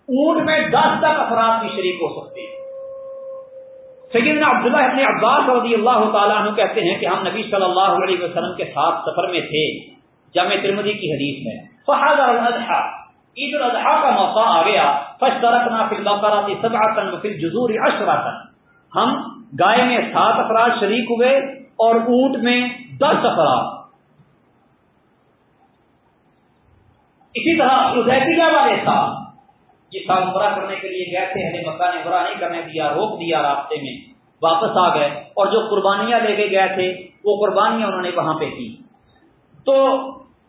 اونٹ میں دس تک افراد بھی شریک ہو سکتے ہیں۔ سیدنا عبداللہ ابن عباس رضی اللہ تعالیٰ عنہ کہتے ہیں کہ ہم نبی صلی اللہ علیہ وسلم کے ساتھ سفر میں تھے۔ جامع ترمدی کی حدیث میں۔ فہد الاضحیٰ عید الاضحیٰ کا موقع آ گیا۔ فشترکنا فی البقرات سبعتا وفی الجزور عشرتا ہم گائے میں سات افراد شریک ہوئے اور اونٹ میں دس افراد۔ اسی طرح ادیبیہ والے صاحب جس سال عمرہ کرنے کے لیے گئے تھے ہمیں مکہ نے عمرہ نہیں کرنے دیا، روک دیا راستے میں، واپس آ گئے۔ اور جو قربانیاں لے کے گئے تھے، وہ قربانیاں انہوں نے وہاں پہ کی تو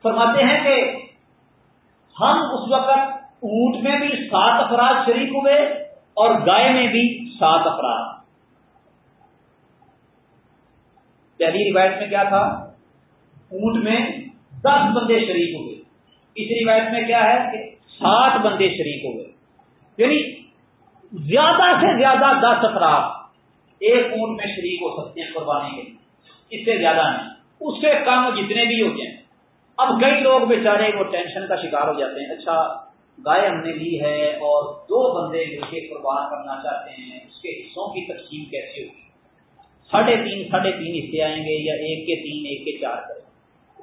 فرماتے ہیں کہ ہم اس وقت اونٹ میں بھی سات افراد شریک ہوئے اور گائے میں بھی سات افراد۔ پہلی روایت میں کیا تھا؟ اونٹ میں دس بندے شریک ہوئے۔ اس روایت میں کیا ہے کہ سات بندے شریک ہوئے۔ یعنی زیادہ سے زیادہ دس افراد ایک اونٹ میں شریک ہو سکتے ہیں قربانی کے اس سے زیادہ نہیں۔ اس سے کم جتنے بھی ہو جائیں اب کئی لوگ بیچارے وہ ٹینشن کا شکار ہو جاتے ہیں۔ اچھا گائے ہم نے لی ہے اور دو بندے مل کے قربان کرنا چاہتے ہیں، اس کے حصوں کی تقسیم کیسے ہوگی؟ ساڑھے تین ساڑھے تین حصے آئیں گے یا ایک کے تین، ایک کے چار کریں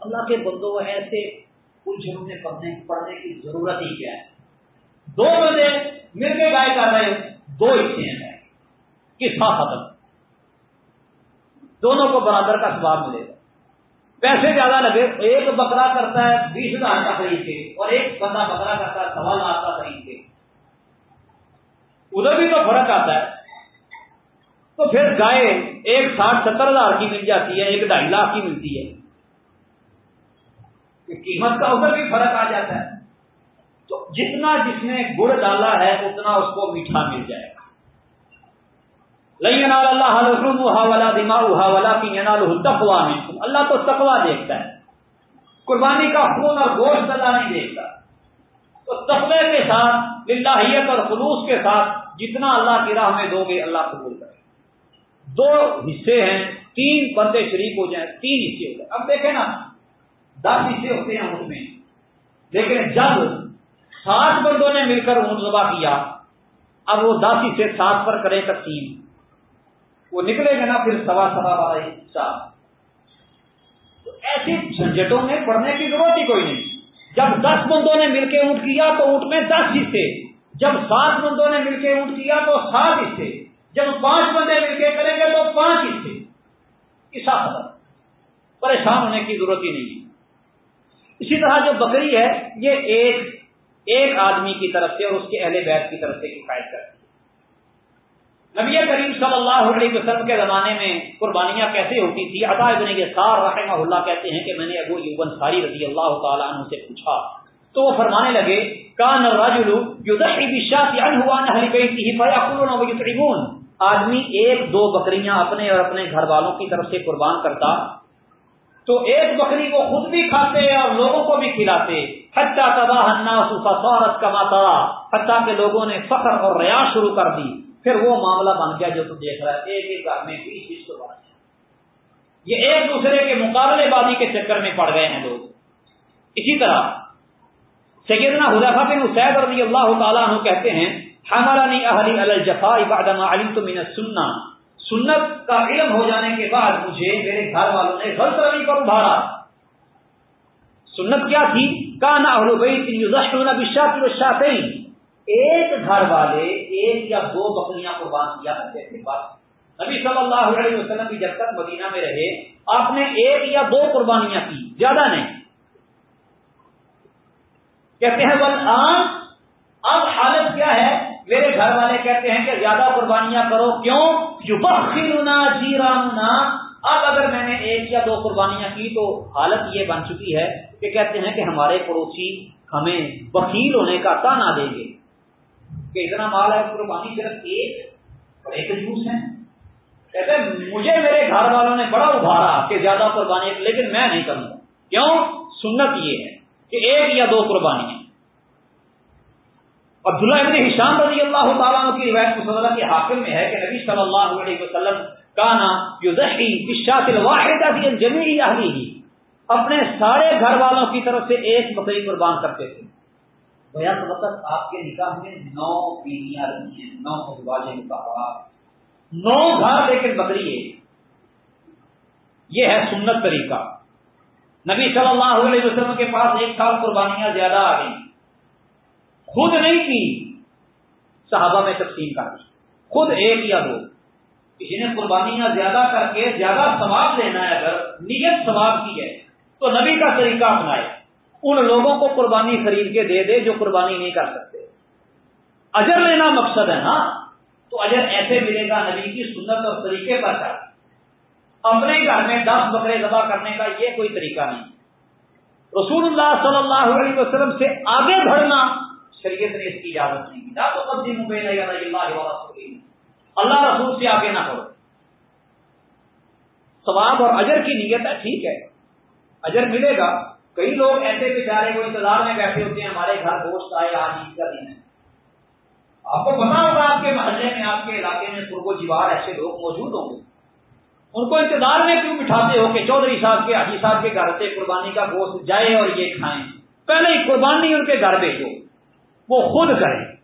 اللہ کے بندوں ایسے الجھنوں میں پڑھنے پڑھنے کی ضرورت ہی کیا ہے؟ دو بندے مل کے گائے کر رہے دو حصے ہیں۔ کس ختم دونوں کو برابر کا سواب ملے گا۔ پیسے زیادہ لگے، ایک بکرا کرتا ہے بیس ہزار کا خرید کے، اور ایک بندہ بکرا کرتا ہے سوا لاکھ کا خرید کے۔ ادھر بھی تو فرق آتا ہے۔ تو پھر گائے ایک ساٹھ ستر ہزار کی مل جاتی ہے، ایک ڈھائی لاکھ کی ملتی ہے۔ قیمت کا ادھر بھی فرق آ جاتا ہے۔ تو جتنا جس نے گڑ ڈالا ہے، اتنا اس کو میٹھا مل جائے گا۔ اللہ اللہ تو تقوا دیکھتا ہے۔ قربانی کا خون اور گوشت اللہ نہیں دیکھتا۔ تو تقوی کے ساتھ، للہیت اور خلوص کے ساتھ جتنا اللہ کی راہ میں دو گے اللہ قبول کرے۔ دو حصے ہیں، تین بندے شریک ہو جائیں، تین حصے ہو جائیں۔ اب دیکھیں نا دس حصے ہوتے ہیں اس میں۔ لیکن جب سات بندوں نے مل کر اونٹ ذبح کیا، اب وہ دس حصے سات پر کرے تقسیم۔ وہ نکلے گا نا پھر سوا سوا والا حصہ۔ تو ایسی جھنجٹوں میں پڑھنے کی ضرورت ہی کوئی نہیں۔ جب دس بندوں نے مل کے اونٹ کیا تو اونٹ میں دس حصے۔ جب سات بندوں نے مل کے اونٹ کیا تو سات حصے۔ جب پانچ بندے مل کے کریں گے تو پانچ حصے۔ ایسا پریشان ہونے کی ضرورت ہی نہیں۔ اسی طرح جو بکری ہے، یہ ایک ایک آدمی کی طرف سے اور اس کے اہل بیت کی طرف سے کفایت کرتی ہے۔ نبی کریم صلی اللہ علیہ وسلم کے زمانے میں قربانیاں کیسے ہوتی تھی عطا ابن سار رحمہ اللہ کہتے ہیں کہ میں نے ابو یوبن ساری رضی اللہ تعالیٰ عنہ سے پوچھا۔ تو وہ فرمانے لگے، کان آدمی ایک، دو بکریاں اپنے اور اپنے گھر والوں کی طرف سے قربان کرتا تو ایک بکری کو خود بھی کھاتے اور لوگوں کو بھی کھلاتے۔ حتیٰ تباہ سورت کماتا حتیٰ کے لوگوں نے فخر اور ریاض شروع کر دی۔ پھر وہ معاملہ بن گیا جو تم دیکھ رہا ہے۔ ایک ایک گھر میں بیس بیس کو بڑھ یہ ایک دوسرے کے مقابلے بازی کے چکر میں پڑ گئے ہیں لوگ۔ اسی طرح سیدنا حضیفہ بن حسین رضی اللہ تعالیٰ عنہ کہتے ہیں ہمارا نہیں اہلی الجفا عبادم علم تو من سننا سنت کا علم ہو جانے کے بعد مجھے میرے گھر والوں نے غلط روی پر ابھارا۔ سنت کیا تھی؟ کانا اہل بیت بشاط ایک گھر والے ایک یا دو بکریاں قربان کیا کرتے تھے۔ بس۔ نبی صلی اللہ علیہ وسلم کی جب تک مدینہ میں رہے، آپ نے ایک یا دو قربانیاں کی، زیادہ نہیں۔ کہتے ہیں بل آن اب حالت کیا ہے؟ میرے گھر والے کہتے ہیں کہ زیادہ قربانیاں کرو، کیوں؟ جو بخیرنا جیرانا اب اگر میں نے ایک یا دو قربانیاں کی تو حالت یہ بن چکی ہے کہ کہتے ہیں کہ ہمارے پڑوسی ہمیں وکیل ہونے کا تانا دیں گے۔ کہ اتنا مال ہے، قربانی صرف ایک بڑے کنجوس ہیں کہتے مجھے میرے گھر والوں نے بڑا ابھارا کہ زیادہ قربانی، لیکن میں نہیں کروں گا۔ کیوں؟ سنت یہ ہے کہ ایک یا دو قربانی۔ عبداللہ ابن حشام رضی اللہ تعالیٰ کی روایت مسلح کے حاکم میں ہے کہ نبی صلی اللہ علیہ وسلم کا نام واحد جمی اپنے سارے گھر والوں کی طرف سے ایک بکری قربان کرتے تھے۔ بھیا مطلب وقت آپ کے نکاح میں نو بیویاں رہی ہیں، نو ازواج نکاح نو گھر لیکن بکری ہے۔ یہ ہے سنت طریقہ۔ نبی صلی اللہ علیہ وسلم کے پاس ایک سال قربانیاں زیادہ آ گئی خود نہیں کی، صحابہ میں تقسیم کر دی۔ خود ایک یا دو۔ کسی نے قربانیاں زیادہ کر کے زیادہ ثواب لینا ہے اگر نیت ثواب کی ہے، تو نبی کا طریقہ اپنائے۔ ان لوگوں کو قربانی خرید کے دے دے جو قربانی نہیں کر سکتے۔ اجر لینا مقصد ہے نا تو اجر ایسے ملے گا نبی کی سنت اور طریقے پر چل اپنے گھر میں دس بکرے ذبح کرنے کا یہ کوئی طریقہ نہیں۔ رسول اللہ صلی اللہ علیہ وسلم سے آگے بڑھنا شریعت نے اس کی اجازت نہیں کی تو قدیم اللہ اللہ رسول سے آگے نہ کرو ثواب اور اجر کی نیت ہے، ٹھیک ہے۔ اجر ملے گا۔ کئی لوگ ایسے بیچارے وہ انتظار میں بیٹھے ہوتے ہیں، ہمارے گھر گوشت آئے، آج عید کا دن ہے۔ آپ کو پتا ہوگا، آپ کے محلے میں، آپ کے علاقے میں پورو جیوار ایسے لوگ موجود ہوں گے۔ ان کو انتظار میں کیوں بٹھاتے ہو کہ چودھری صاحب کے، حاجی صاحب کے گھر سے قربانی کا گوشت جائے اور یہ کھائیں؟ پہلے ہی قربانی ان کے گھر بھیجو۔ وہ خود کریں۔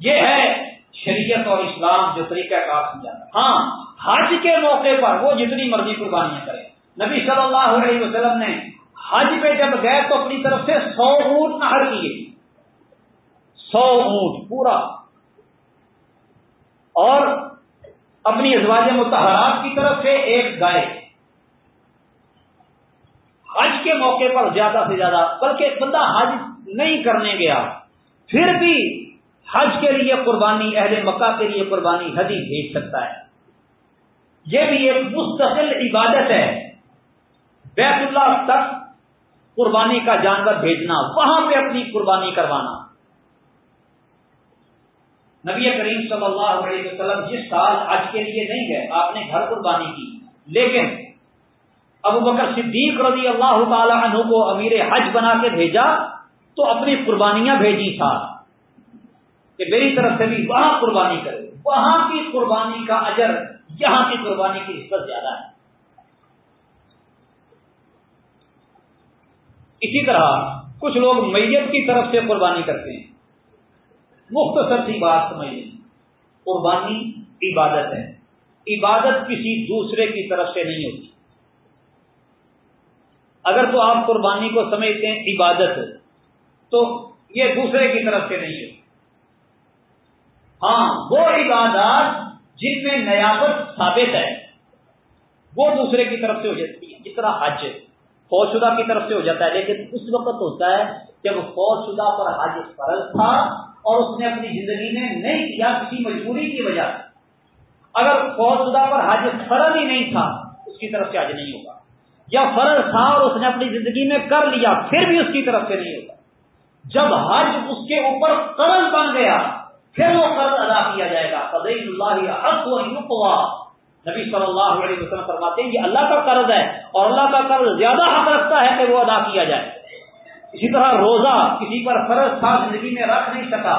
یہ ہے شریعت اور اسلام جو طریقہ کار سمجھاتا ہاں حج کے موقع پر وہ جتنی مرضی قربانیاں کریں۔ نبی صلی اللہ علیہ وسلم نے حج پہ جب گئے تو اپنی طرف سے سو اونٹ نہر کیے۔ سو اونٹ، پورا۔ اور اپنی ازواج متحرات کی طرف سے ایک گائے۔ حج کے موقع پر زیادہ سے زیادہ، بلکہ بندہ حج نہیں کرنے گیا، پھر بھی حج کے لیے قربانی، اہل مکہ کے لیے قربانی حجی بھیج سکتا ہے۔ یہ بھی ایک مستقل عبادت ہے۔ بیت اللہ تک قربانی کا جانور بھیجنا، وہاں پہ اپنی قربانی کروانا۔ نبی کریم صلی اللہ علیہ وسلم جس سال حج کے لیے نہیں گئے، آپ نے گھر قربانی کی، لیکن ابو بکر صدیق رضی اللہ تعالی عنہ کو امیر حج بنا کے بھیجا تو اپنی قربانیاں بھیجی تھا کہ میری طرف سے بھی وہاں قربانی کرے۔ وہاں کی قربانی کا اجر، یہاں کی قربانی کی نسبت زیادہ ہے۔ اسی طرح کچھ لوگ میت کی طرف سے قربانی کرتے ہیں۔ مختصر سی بات سمجھ لیں۔ قربانی عبادت ہے۔ عبادت کسی دوسرے کی طرف سے نہیں ہوتی۔ اگر تو آپ قربانی کو سمجھتے ہیں، عبادت تو یہ دوسرے کی طرف سے نہیں ہوتی ہاں وہ عبادات جن میں نیابت ثابت ہے، وہ دوسرے کی طرف سے ہو جاتی ہے جس طرح حج فوج شدہ کی طرف سے ہو جاتا ہے، لیکن اس وقت ہوتا ہے جب فوج شدہ پر حج فرض تھا اور اس نے اپنی زندگی میں نہیں کیا کسی مجبوری کی وجہ سے۔ اگر فوج شدہ پر حج فرض ہی نہیں تھا، اس کی طرف سے حج نہیں ہوگا یا فرض تھا اور اس نے اپنی زندگی میں کر لیا، پھر بھی اس کی طرف سے نہیں ہوگا جب حج اس کے اوپر قرض بن گیا، پھر وہ قرض ادا کیا جائے گا۔ اللہ نبی صلی اللہ علیہ وسلم فرماتے ہیں یہ اللہ کا قرض ہے اور اللہ کا قرض زیادہ حق رکھتا ہے کہ وہ ادا کیا جائے۔ اسی طرح روزہ، کسی پر فرض تھا، زندگی میں رکھ نہیں سکا،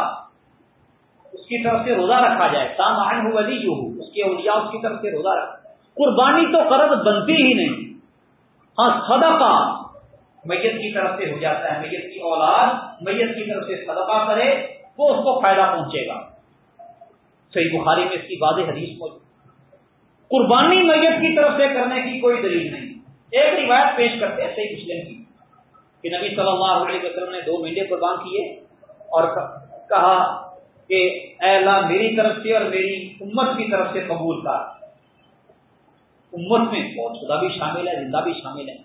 اس کی طرف سے روزہ رکھا جائے۔ تام ہو ولی جو ہو، اس کے اولیاء اس کی طرف سے روزہ رکھا قربانی تو قرض بنتی ہی نہیں۔ ہاں صدقہ میت کی طرف سے ہو جاتا ہے، میت کی اولاد میت کی طرف سے صدقہ کرے، وہ اس کو فائدہ پہنچے گا۔ صحیح بخاری میں اس کی واضح حدیث موجود قربانی میت کی طرف سے کرنے کی کوئی دلیل نہیں۔ ایک روایت پیش کرتے ہیں صحیح مسلم کی، کہ نبی صلی اللہ علیہ وسلم نے دو مہینے قربان کیے اور کہا کہ اے اللہ میری طرف سے اور میری امت کی طرف سے قبول کا امت میں بہت شدہ بھی شامل ہے، زندہ بھی شامل ہے۔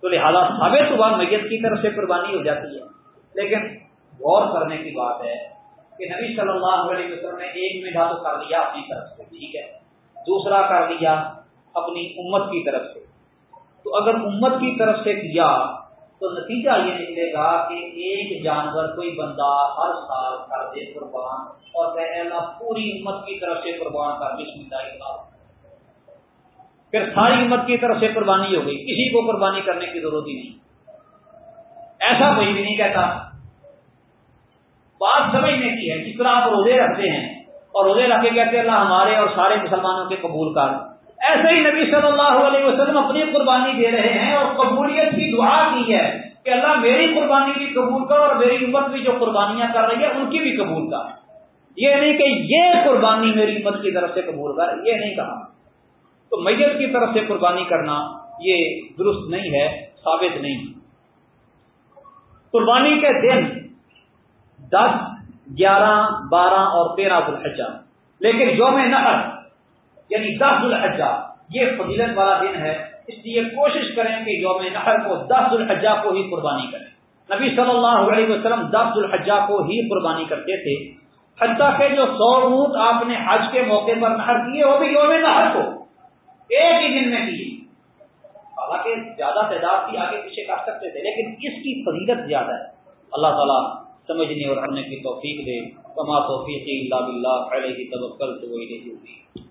تو لہٰذا ثابت ہوا میت کی طرف سے قربانی ہو جاتی ہے۔ لیکن غور کرنے کی بات ہے کہ نبی صلی اللہ علیہ وسلم نے ایک مہینہ تو کر لیا اپنی طرف سے، ٹھیک ہے۔ دوسرا کر لیا اپنی امت کی طرف سے۔ تو اگر امت کی طرف سے کیا تو نتیجہ یہ نکلے گا کہ ایک جانور کوئی بندہ ہر سال کر دے قربان اور اللہ پوری امت کی طرف سے قربان کر بسم اللہ پھر ساری امت کی طرف سے قربانی ہو گئی۔ کسی کو قربانی کرنے کی ضرورت ہی نہیں۔ ایسا کوئی بھی نہیں کہتا۔ بات سمجھنے کی ہے جس طرح آپ روزے رکھتے ہیں اور روزے رکھ کے کہتے ہیں اللہ ہمارے اور سارے مسلمانوں کے قبول کر۔ ایسے ہی نبی صلی اللہ علیہ وسلم اپنی قربانی دے رہے ہیں اور قبولیت کی دعا کی ہے کہ اللہ میری قربانی بھی قبول کر اور میری امت بھی جو قربانیاں کر رہی ہے ان کی بھی قبول کر۔ یہ نہیں کہ یہ قربانی میری امت کی طرف سے قبول کر، یہ نہیں کہا۔ تو میت کی طرف سے قربانی کرنا یہ درست نہیں ہے، ثابت نہیں قربانی کے دن دس، گیارہ، بارہ اور تیرہ الحجہ لیکن یوم نہر یعنی دس الحجہ یہ فضیلت والا دن ہے۔ اس لیے کوشش کریں کہ یوم نہر کو دس الحجہ کو ہی قربانی کریں۔ نبی صلی اللہ علیہ وسلم دس الحجہ کو ہی قربانی کرتے تھے۔ حتیٰ کہ جو سو اونٹ آپ نے حج کے موقع پر نہر کیے، وہ بھی یوم نہر کو۔ ایک ہی دن میں کی حالانکہ زیادہ تعداد بھی آگے پیچھے کر سکتے تھے، لیکن اس کی فضیلت زیادہ ہے۔ اللہ تعالیٰ سمجھنے اور کرنے کی توفیق دے۔ کما توفیق اللہ بلّہ علیہ توکل تو وہی ہوگی